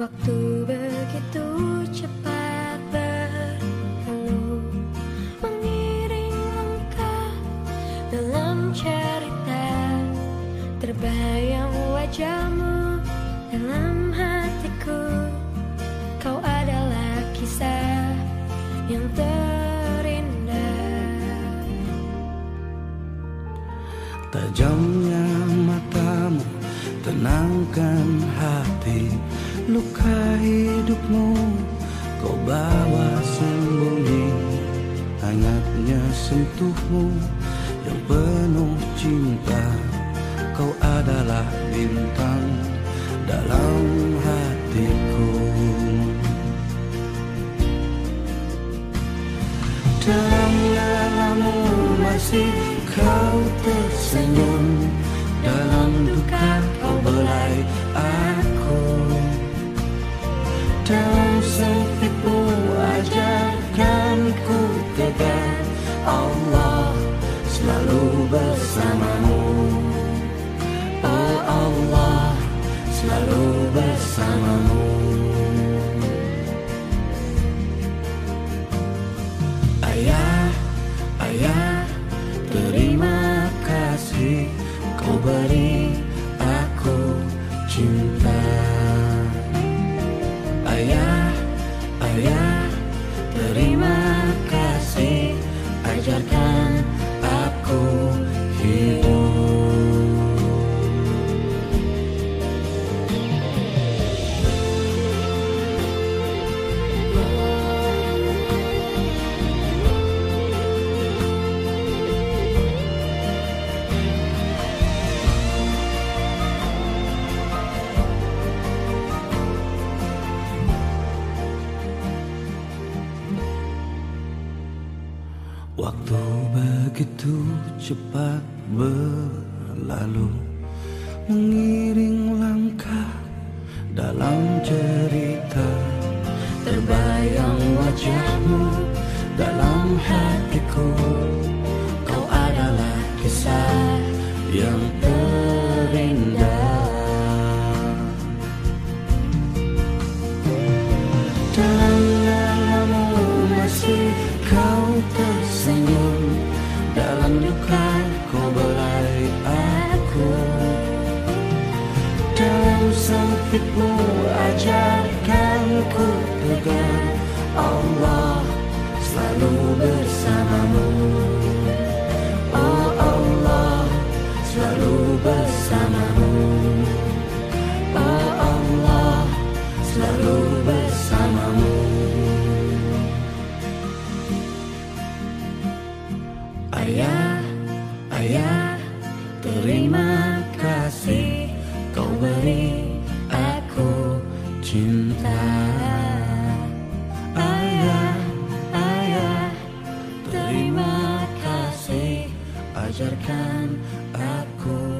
Waktu begitu cepat berlalu Mengiring langkah dalam cerita Terbayang wajahmu dalam hatiku. Kau adalah kisah yang terindah. Tajamnya matamu tenangkan hati Luka hidupmu kau bawa sembunyi. Hangatnya sentuhmu yang penuh cinta. Kau adalah bintang dalam hatiku. Dalam lelamu masih kau tersenyum. Dalam duka kau belai aku Sempitmu ajarkan ku tegar Allah selalu bersamamu. Oh Allah selalu bersamamu. Ayah, ayah, terima kasih. Kau beri aku cinta. Waktu begitu cepat berlalu Mengiring langkah dalam cerita. Terbayang wajahmu dalam hatiku Kau adalah kisah yang Duka kau belai aku. Dalam sempitmu ajarkan ku tegar Allah selalu bersamamu Ayah, ayah, terima kasih kau beri aku cinta. Ayah, ayah, terima kasih ajarkan aku